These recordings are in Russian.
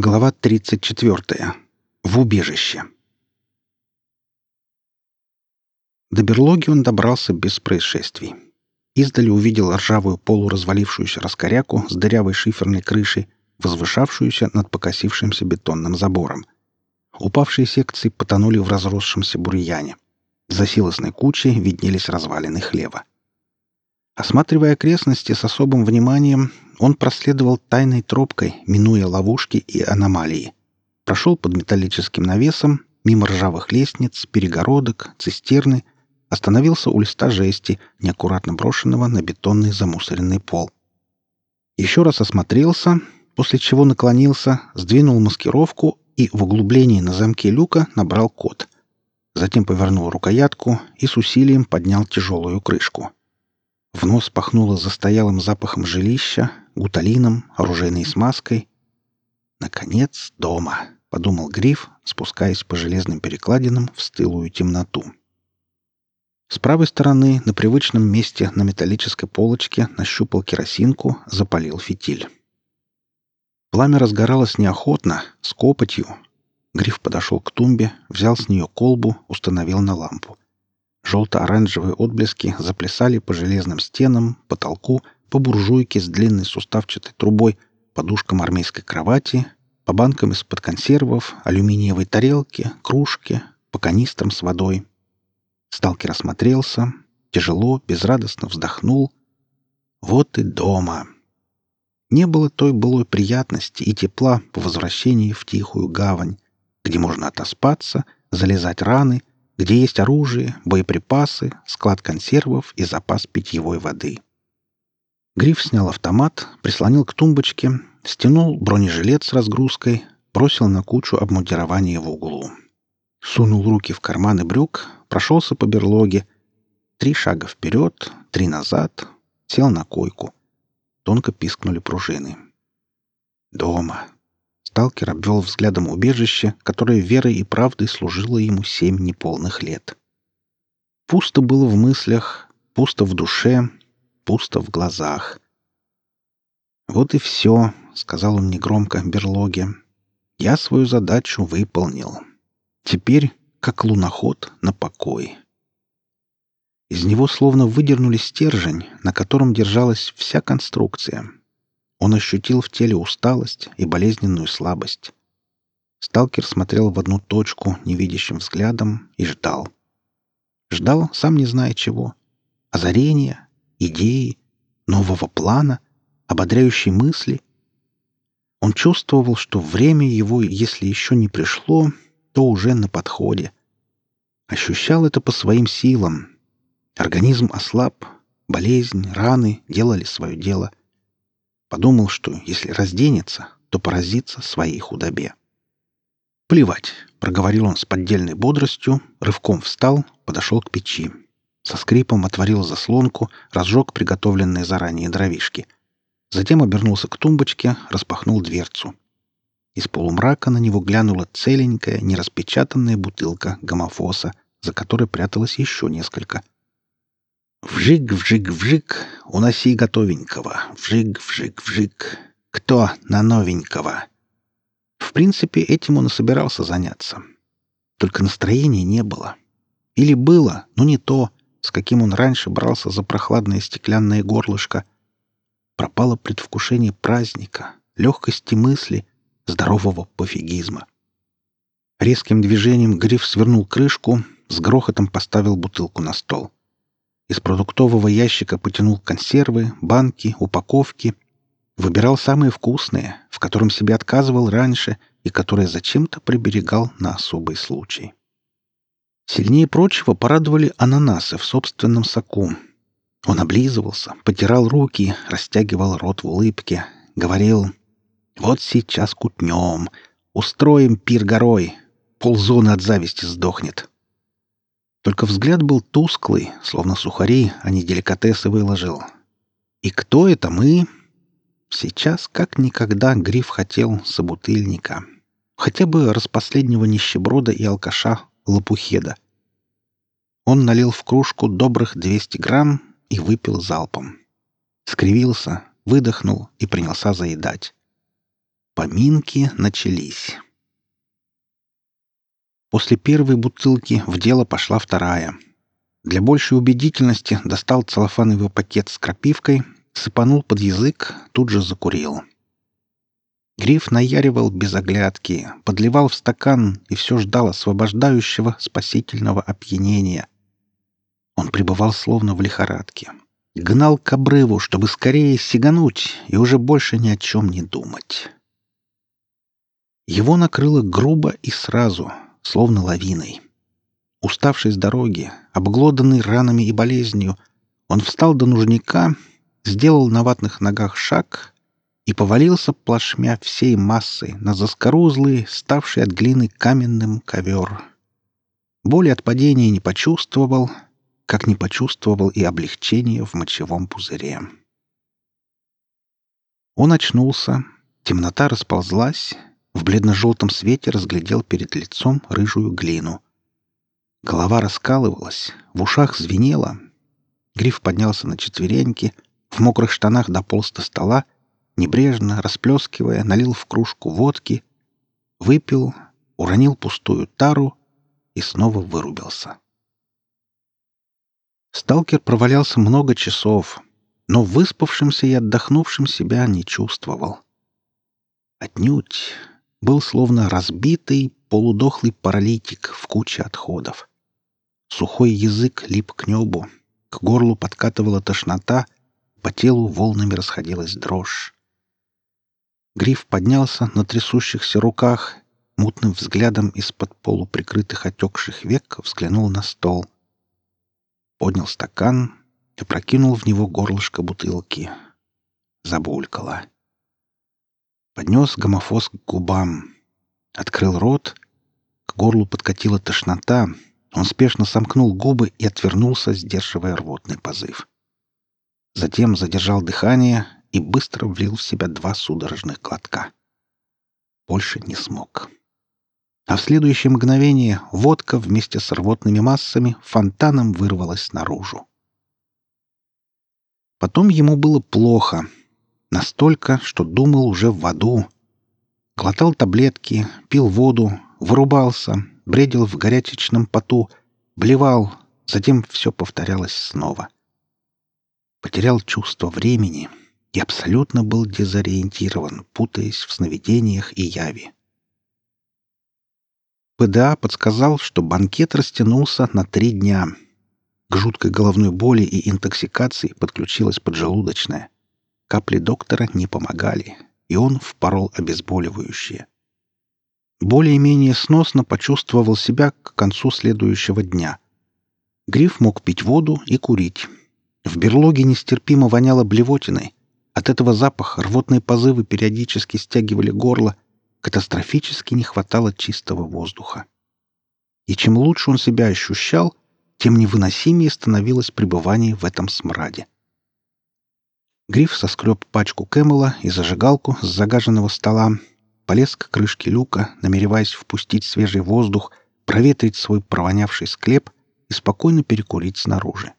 Глава 34. В убежище. До берлоги он добрался без происшествий. Издали увидел ржавую полуразвалившуюся раскоряку с дырявой шиферной крышей, возвышавшуюся над покосившимся бетонным забором. Упавшие секции потонули в разросшемся бурьяне. За силосной кучей виднелись развалины хлева. Осматривая окрестности с особым вниманием, он проследовал тайной тропкой, минуя ловушки и аномалии. Прошел под металлическим навесом, мимо ржавых лестниц, перегородок, цистерны, остановился у листа жести, неаккуратно брошенного на бетонный замусоренный пол. Еще раз осмотрелся, после чего наклонился, сдвинул маскировку и в углублении на замке люка набрал код. Затем повернул рукоятку и с усилием поднял тяжелую крышку. В нос пахнуло застоялым запахом жилища, гуталином, оружейной смазкой. «Наконец, дома», — подумал Гриф, спускаясь по железным перекладинам в стылую темноту. С правой стороны, на привычном месте на металлической полочке, нащупал керосинку, запалил фитиль. Пламя разгоралось неохотно, с копотью. Гриф подошел к тумбе, взял с нее колбу, установил на лампу. Желто-оранжевые отблески заплясали по железным стенам, потолку, по буржуйке с длинной суставчатой трубой, подушкам армейской кровати, по банкам из-под консервов, алюминиевой тарелки, кружки, по канистрам с водой. Сталкер осмотрелся, тяжело, безрадостно вздохнул. Вот и дома. Не было той былой приятности и тепла по возвращении в тихую гавань, где можно отоспаться, залезать раны — где есть оружие, боеприпасы, склад консервов и запас питьевой воды. Гриф снял автомат, прислонил к тумбочке, стянул бронежилет с разгрузкой, бросил на кучу обмундирования в углу. Сунул руки в карманы брюк, прошелся по берлоге. Три шага вперед, три назад, сел на койку. Тонко пискнули пружины. Дома. Сталкер обвел взглядом убежище, которое верой и правдой служило ему семь неполных лет. Пусто было в мыслях, пусто в душе, пусто в глазах. «Вот и все», — сказал он негромко берлоге. «Я свою задачу выполнил. Теперь, как луноход, на покой». Из него словно выдернули стержень, на котором держалась вся конструкция — он ощутил в теле усталость и болезненную слабость. Сталкер смотрел в одну точку невидящим взглядом и ждал. Ждал, сам не зная чего. Озарения, идеи, нового плана, ободряющей мысли. Он чувствовал, что время его, если еще не пришло, то уже на подходе. Ощущал это по своим силам. Организм ослаб, болезнь, раны делали свое дело. Подумал, что если разденется, то поразится своей худобе. «Плевать», — проговорил он с поддельной бодростью, рывком встал, подошел к печи. Со скрипом отворил заслонку, разжег приготовленные заранее дровишки. Затем обернулся к тумбочке, распахнул дверцу. Из полумрака на него глянула целенькая, нераспечатанная бутылка гомофоса, за которой пряталось еще несколько — Вжик, вжик, вжик, уноси готовенького. Вжик, вжик, вжик. Кто на новенького? В принципе, этим он и собирался заняться. Только настроения не было. Или было, но не то, с каким он раньше брался за прохладное стеклянное горлышко. Пропало предвкушение праздника, легкости мысли, здорового пофигизма. Резким движением Гриф свернул крышку, с грохотом поставил бутылку на стол — из продуктового ящика потянул консервы, банки, упаковки. Выбирал самые вкусные, в котором себе отказывал раньше и которые зачем-то приберегал на особый случай. Сильнее прочего порадовали ананасы в собственном соку. Он облизывался, потирал руки, растягивал рот в улыбке, говорил «Вот сейчас кутнем, устроим пир горой, ползоны от зависти сдохнет». Только взгляд был тусклый, словно сухари, а не деликатесы выложил. И кто это мы? Сейчас, как никогда, Гриф хотел собутыльника. Хотя бы распоследнего нищеброда и алкаша Лопухеда. Он налил в кружку добрых 200 грамм и выпил залпом. Скривился, выдохнул и принялся заедать. Поминки начались. После первой бутылки в дело пошла вторая. Для большей убедительности достал целлофановый пакет с крапивкой, сыпанул под язык, тут же закурил. Гриф наяривал без оглядки, подливал в стакан и все ждал освобождающего спасительного опьянения. Он пребывал словно в лихорадке. Гнал к обрыву, чтобы скорее сигануть и уже больше ни о чем не думать. Его накрыло грубо и сразу, словно лавиной. Уставший с дороги, обглоданный ранами и болезнью, он встал до нужника, сделал на ватных ногах шаг и повалился плашмя всей массой на заскорузлый, ставший от глины каменным ковер. Боли от падения не почувствовал, как не почувствовал и облегчение в мочевом пузыре. Он очнулся, темнота расползлась, в бледно-желтом свете разглядел перед лицом рыжую глину. Голова раскалывалась, в ушах звенело. Гриф поднялся на четвереньки, в мокрых штанах дополз до стола, небрежно, расплескивая, налил в кружку водки, выпил, уронил пустую тару и снова вырубился. Сталкер провалялся много часов, но выспавшимся и отдохнувшим себя не чувствовал. Отнюдь был словно разбитый, полудохлый паралитик в куче отходов. Сухой язык лип к небу, к горлу подкатывала тошнота, по телу волнами расходилась дрожь. Гриф поднялся на трясущихся руках, мутным взглядом из-под полуприкрытых отекших век взглянул на стол. Поднял стакан и прокинул в него горлышко бутылки. Забулькало поднес гомофос к губам. Открыл рот. К горлу подкатила тошнота. Он спешно сомкнул губы и отвернулся, сдерживая рвотный позыв. Затем задержал дыхание и быстро влил в себя два судорожных глотка. Больше не смог. А в следующее мгновение водка вместе с рвотными массами фонтаном вырвалась наружу. Потом ему было плохо — Настолько, что думал уже в аду. Глотал таблетки, пил воду, вырубался, бредил в горячечном поту, блевал, затем все повторялось снова. Потерял чувство времени и абсолютно был дезориентирован, путаясь в сновидениях и яви. ПДА подсказал, что банкет растянулся на три дня. К жуткой головной боли и интоксикации подключилась поджелудочная. Капли доктора не помогали, и он впорол обезболивающее. Более-менее сносно почувствовал себя к концу следующего дня. Гриф мог пить воду и курить. В берлоге нестерпимо воняло блевотиной. От этого запаха рвотные позывы периодически стягивали горло, катастрофически не хватало чистого воздуха. И чем лучше он себя ощущал, тем невыносимее становилось пребывание в этом смраде. Гриф соскреб пачку Кэмела и зажигалку с загаженного стола, полез к крышке люка, намереваясь впустить свежий воздух, проветрить свой провонявший склеп и спокойно перекурить снаружи.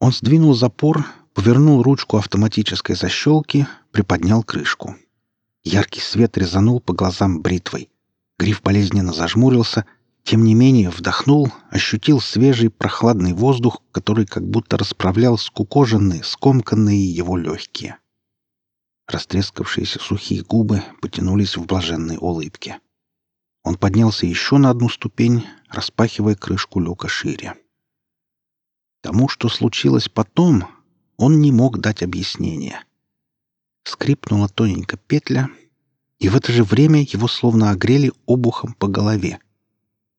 Он сдвинул запор, повернул ручку автоматической защелки, приподнял крышку. Яркий свет резанул по глазам бритвой. Гриф болезненно зажмурился — тем не менее вдохнул, ощутил свежий прохладный воздух, который как будто расправлял скукоженные, скомканные его легкие. Растрескавшиеся сухие губы потянулись в блаженной улыбке. Он поднялся еще на одну ступень, распахивая крышку люка шире. Тому, что случилось потом, он не мог дать объяснения. Скрипнула тоненько петля, и в это же время его словно огрели обухом по голове —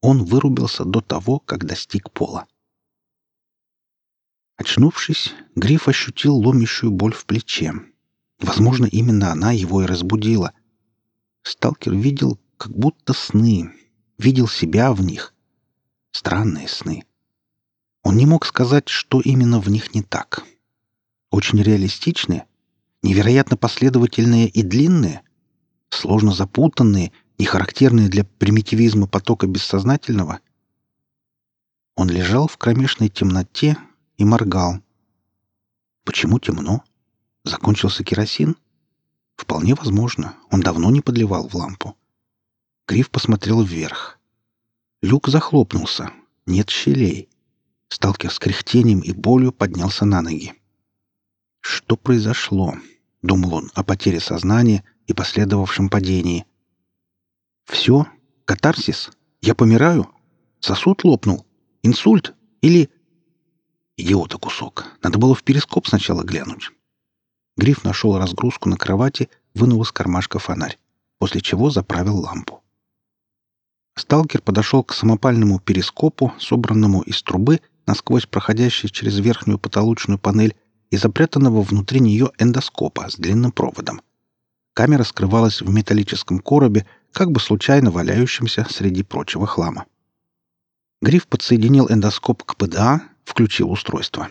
он вырубился до того, как достиг пола. Очнувшись, Гриф ощутил ломящую боль в плече. Возможно, именно она его и разбудила. Сталкер видел как будто сны, видел себя в них. Странные сны. Он не мог сказать, что именно в них не так. Очень реалистичные, невероятно последовательные и длинные, сложно запутанные не характерные для примитивизма потока бессознательного? Он лежал в кромешной темноте и моргал. Почему темно? Закончился керосин? Вполне возможно, он давно не подливал в лампу. Гриф посмотрел вверх. Люк захлопнулся. Нет щелей. Сталкер с кряхтением и болью поднялся на ноги. «Что произошло?» — думал он о потере сознания и последовавшем падении. «Все? Катарсис? Я помираю? Сосуд лопнул? Инсульт? Или...» Идиота кусок. Надо было в перископ сначала глянуть. Гриф нашел разгрузку на кровати, вынул из кармашка фонарь, после чего заправил лампу. Сталкер подошел к самопальному перископу, собранному из трубы, насквозь проходящей через верхнюю потолочную панель и запрятанного внутри нее эндоскопа с длинным проводом. Камера скрывалась в металлическом коробе, как бы случайно валяющемся среди прочего хлама. Гриф подсоединил эндоскоп к ПДА, включил устройство.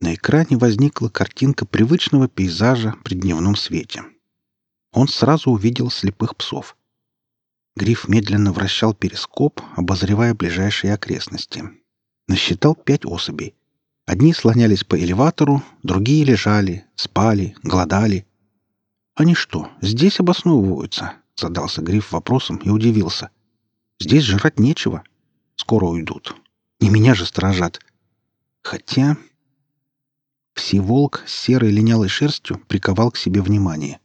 На экране возникла картинка привычного пейзажа при дневном свете. Он сразу увидел слепых псов. Гриф медленно вращал перископ, обозревая ближайшие окрестности. Насчитал пять особей. Одни слонялись по элеватору, другие лежали, спали, голодали. «Они что, здесь обосновываются?» — задался Гриф вопросом и удивился. «Здесь жрать нечего. Скоро уйдут. Не меня же сторожат. Хотя Псиволк с серой линялой шерстью приковал к себе внимание.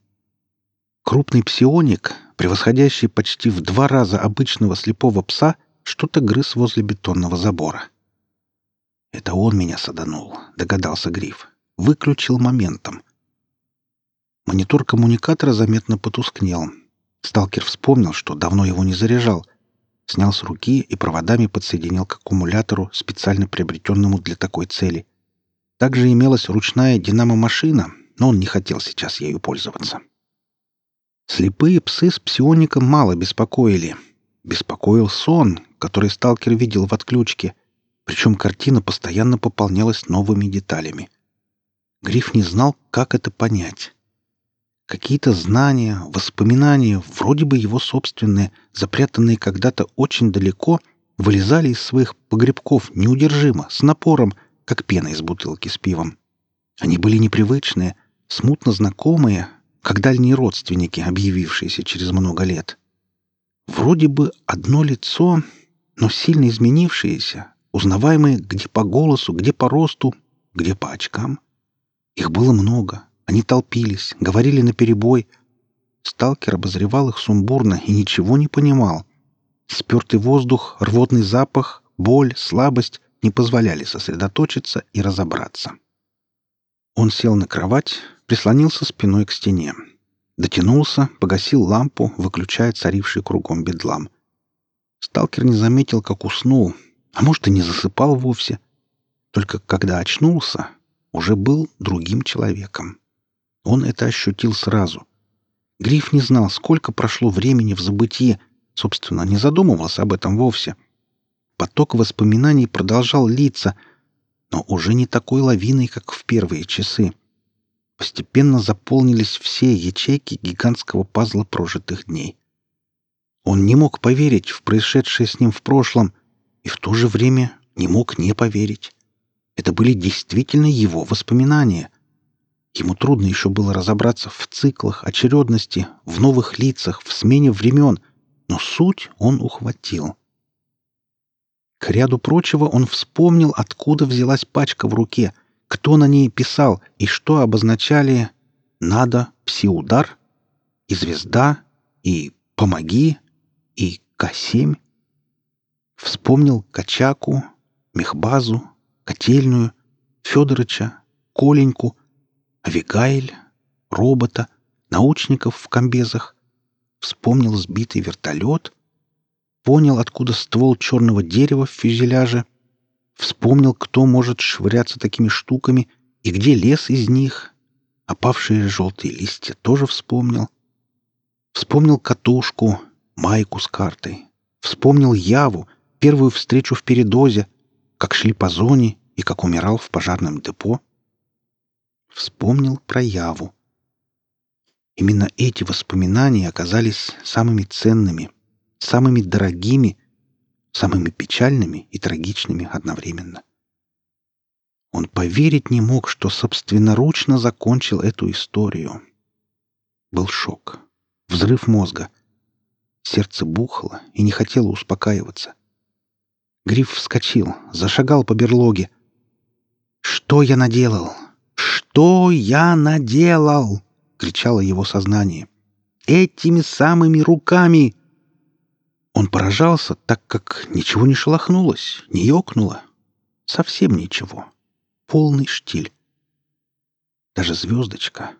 Крупный псионик, превосходящий почти в два раза обычного слепого пса, что-то грыз возле бетонного забора. «Это он меня саданул», — догадался Гриф. «Выключил моментом». Монитор коммуникатора заметно потускнел. Сталкер вспомнил, что давно его не заряжал. Снял с руки и проводами подсоединил к аккумулятору, специально приобретенному для такой цели — также имелась ручная динамо-машина, но он не хотел сейчас ею пользоваться. Слепые псы с псиоником мало беспокоили. Беспокоил сон, который сталкер видел в отключке, причем картина постоянно пополнялась новыми деталями. Гриф не знал, как это понять. Какие-то знания, воспоминания, вроде бы его собственные, запрятанные когда-то очень далеко, вылезали из своих погребков неудержимо, с напором, как пена из бутылки с пивом. Они были непривычные, смутно знакомые, как дальние родственники, объявившиеся через много лет. Вроде бы одно лицо, но сильно изменившиеся, узнаваемые где по голосу, где по росту, где по очкам. Их было много, они толпились, говорили наперебой. Сталкер обозревал их сумбурно и ничего не понимал. Спертый воздух, рвотный запах, боль, слабость не позволяли сосредоточиться и разобраться. Он сел на кровать, прислонился спиной к стене. Дотянулся, погасил лампу, выключая царивший кругом бедлам. Сталкер не заметил, как уснул, а может и не засыпал вовсе. Только когда очнулся, уже был другим человеком. Он это ощутил сразу. Гриф не знал, сколько прошло времени в забытии, собственно, не задумывался об этом вовсе. Поток воспоминаний продолжал литься, но уже не такой лавиной, как в первые часы. Постепенно заполнились все ячейки гигантского пазла прожитых дней. Он не мог поверить в происшедшее с ним в прошлом и в то же время не мог не поверить. Это были действительно его воспоминания. Ему трудно еще было разобраться в циклах, очередности, в новых лицах, в смене времен, но суть он ухватил. К ряду прочего он вспомнил, откуда взялась пачка в руке, кто на ней писал и что обозначали «надо», «пси-удар», и «звезда», и «помоги», и «К7». Вспомнил Качаку, Мехбазу, Котельную, Федорыча, Коленьку, Авигаэль, робота, научников в комбезах. Вспомнил сбитый вертолет — понял, откуда ствол черного дерева в фюзеляже, вспомнил, кто может швыряться такими штуками и где лес из них. Опавшие желтые листья тоже вспомнил. Вспомнил катушку, майку с картой. Вспомнил Яву, первую встречу в Передозе, как шли по зоне и как умирал в пожарном депо. Вспомнил про Яву. Именно эти воспоминания оказались самыми ценными — самыми дорогими, самыми печальными и трагичными одновременно. Он поверить не мог, что собственноручно закончил эту историю. Был шок. Взрыв мозга. Сердце бухало и не хотело успокаиваться. Гриф вскочил, зашагал по берлоге. «Что я наделал? Что я наделал?» — кричало его сознание. «Этими самыми руками!» Он поражался, так как ничего не шелохнулось, не ёкнуло. Совсем ничего. Полный штиль. Даже звездочка.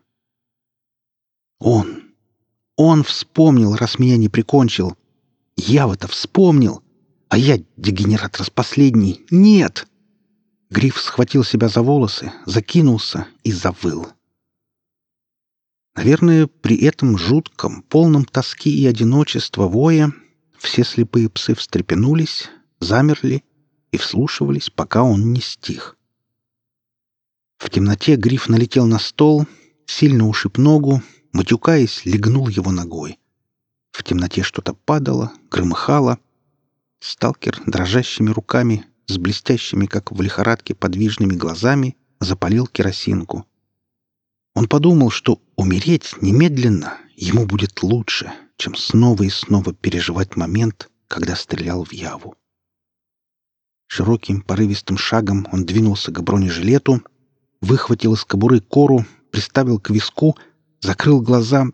Он. Он вспомнил, раз меня не прикончил. Я в это вспомнил. А я, дегенерат распоследний, нет. Гриф схватил себя за волосы, закинулся и завыл. Наверное, при этом жутком, полном тоски и одиночества воя все слепые псы встрепенулись, замерли и вслушивались, пока он не стих. В темноте гриф налетел на стол, сильно ушиб ногу, матюкаясь, легнул его ногой. В темноте что-то падало, громыхало. Сталкер дрожащими руками, с блестящими, как в лихорадке, подвижными глазами, запалил керосинку. Он подумал, что умереть немедленно ему будет лучше, чем снова и снова переживать момент, когда стрелял в Яву. Широким порывистым шагом он двинулся к бронежилету, выхватил из кобуры кору, приставил к виску, закрыл глаза.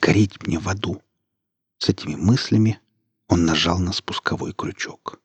«Гореть мне в аду!» С этими мыслями он нажал на спусковой крючок.